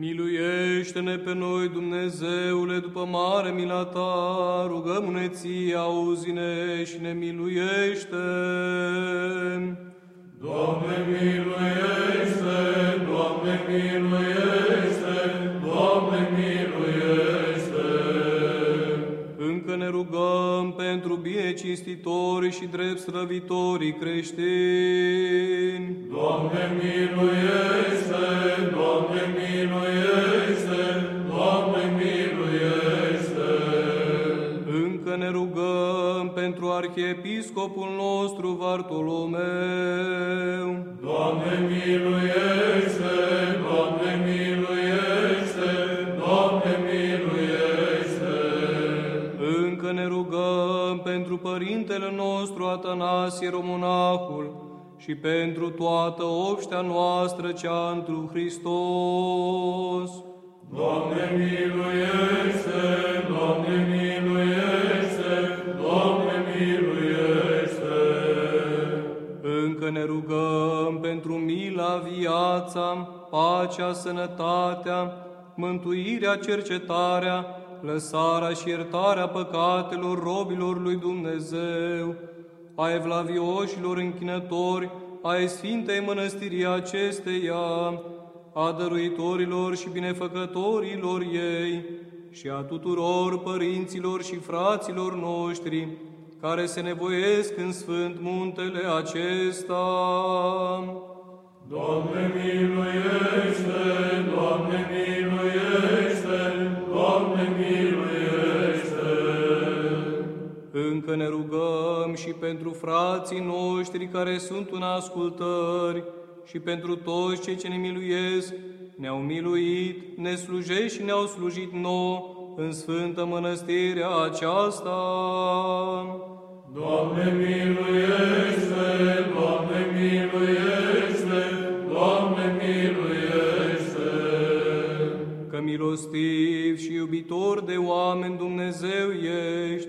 Miluiește-ne pe noi, Dumnezeule, după mare mila ta, rugăm-ne ție, auzi-ne și ne miluiește. Încă ne rugăm pentru bine cinstitorii și drept slăvitorii creștini. Doamne miluiește, Doamne miluiește, Doamne miluiește. Încă ne rugăm pentru arhiepiscopul nostru Vartolomeu. Doamne miluiește, Încă ne rugăm pentru părintele nostru Atanasie Romonahul și pentru toată obștea noastră cea întru Hristos. Doamne miluiește, Doamne miluiește, Doamne miluiește. Încă ne rugăm pentru mila, viața, pacea, sănătatea, mântuirea, cercetarea, lăsarea și iertarea păcatelor robilor lui Dumnezeu, a evlavioșilor închinători, ai Sfintei Mănăstirii acesteia, a dăruitorilor și binefăcătorilor ei și a tuturor părinților și fraților noștri, care se nevoiesc în sfânt muntele acesta. Doamne miluiește, Încă ne rugăm și pentru frații noștri care sunt în ascultări și pentru toți cei ce ne miluiesc, ne-au miluit, ne slujești și ne-au slujit nouă în Sfântă Mănăstirea aceasta. Doamne miluiește, Doamne miluiește, Doamne miluiește. Că milostiv și iubitor de oameni Dumnezeu ești